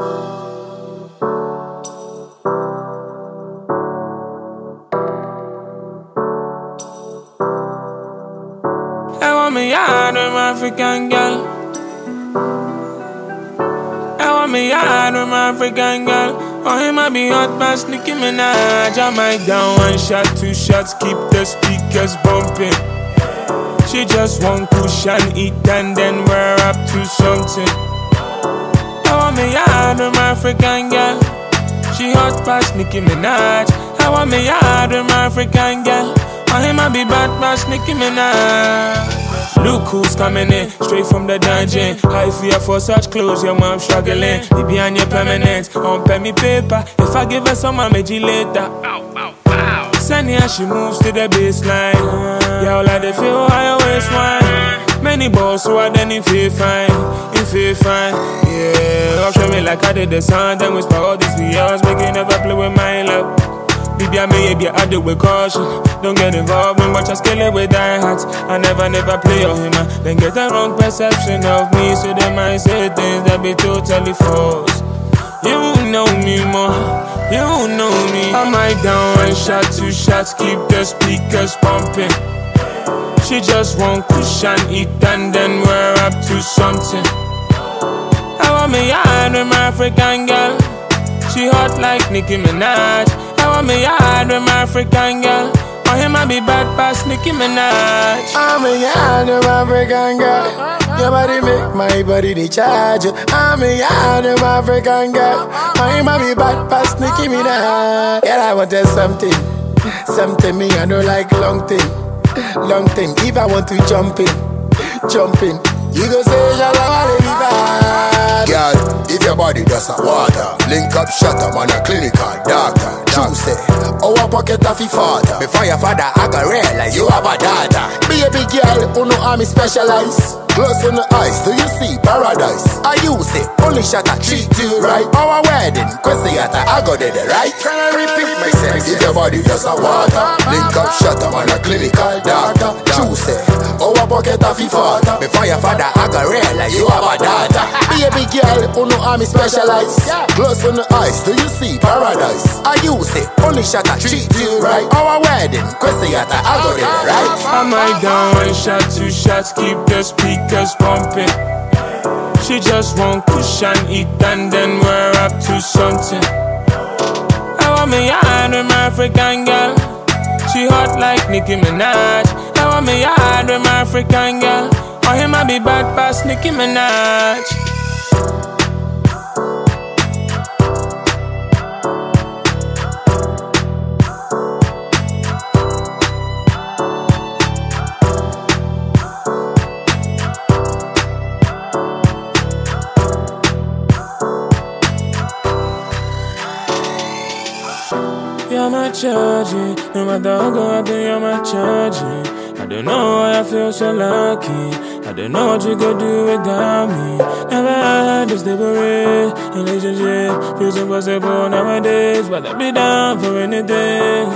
I want me yard with my African girl. I want me yard with my African girl. Oh, he might be hot, but Nicki Minaj. I might down one shot, two shots, keep the speakers bumping. She just want cushion, eat and then we're up to something. I want me yard with my African girl. She hot past Nicki Minaj. I want me yard with my African girl. Oh, he might be bad past Nicki Minaj. Look who's coming in, straight from the dungeon. High fear for such clothes, your mom struggling. Baby, on your permanent, on pay me paper. If I give her some, I'll make you later. Send her, she moves to the baseline. Y'all like they feel higher waistline. Many balls, so I then if feel fine, feel fine. Yeah, show me like I did the sound, then we whisper all these years, you never play with my love. Baby, I may be I do with caution. Don't get involved in much, I scale it with die hats. I never, never play your humor. Then get the wrong perception of me, so they might say things that be totally false. You know me more, you know me. I might down one shot, two shots, keep the speakers pumping. She just want cushion, eat and then we're up to something. I want me yard with my African girl. She hot like Nicki Minaj. I want me yard with my African girl. Oh, him I be bad past Nicki Minaj. I'm a yard of African girl. Your body make my body the charge. I'm a yard of African girl. Oh, I'm a be bad past Nicki Minaj. Girl, I wanted something, something me I don't like long thing, long thing. If I want to jump in, jump in. You go say Shalawale does a water, link up shutter, man a clinical doctor. True say, our pocket a fi father. Before your father, I can realize you have a daughter. Baby girl, who know I'm specialize. Close on the eyes, do you see paradise? I use it, only shot I treat you right. Our wedding, question yata, I got it right. Can I repeat myself? If your body does a water, link up shutter, man a clinical doctor. True say, our pocket a fi father. Before your father, I can realize you have a daughter. Baby girl, who know I'm specialize. Close on the eyes, do you see paradise? I use it, only shot I treat you right. Our wedding, question yata, ah, ah, ah, I got it right. I might down one shot, two shots, keep the speakers pumping. She just want cushion, eat and then we're up to something. I want me yard with my African girl. She hot like Nicki Minaj. I want me yard with my African girl. Or him I be bad past Nicki Minaj. You're my charging, no matter how go out there, you're my charging. I don't know why I feel so lucky. I don't know what you could do without me. Never had a stable relationship. Feels impossible nowadays, but I'll be down for anything.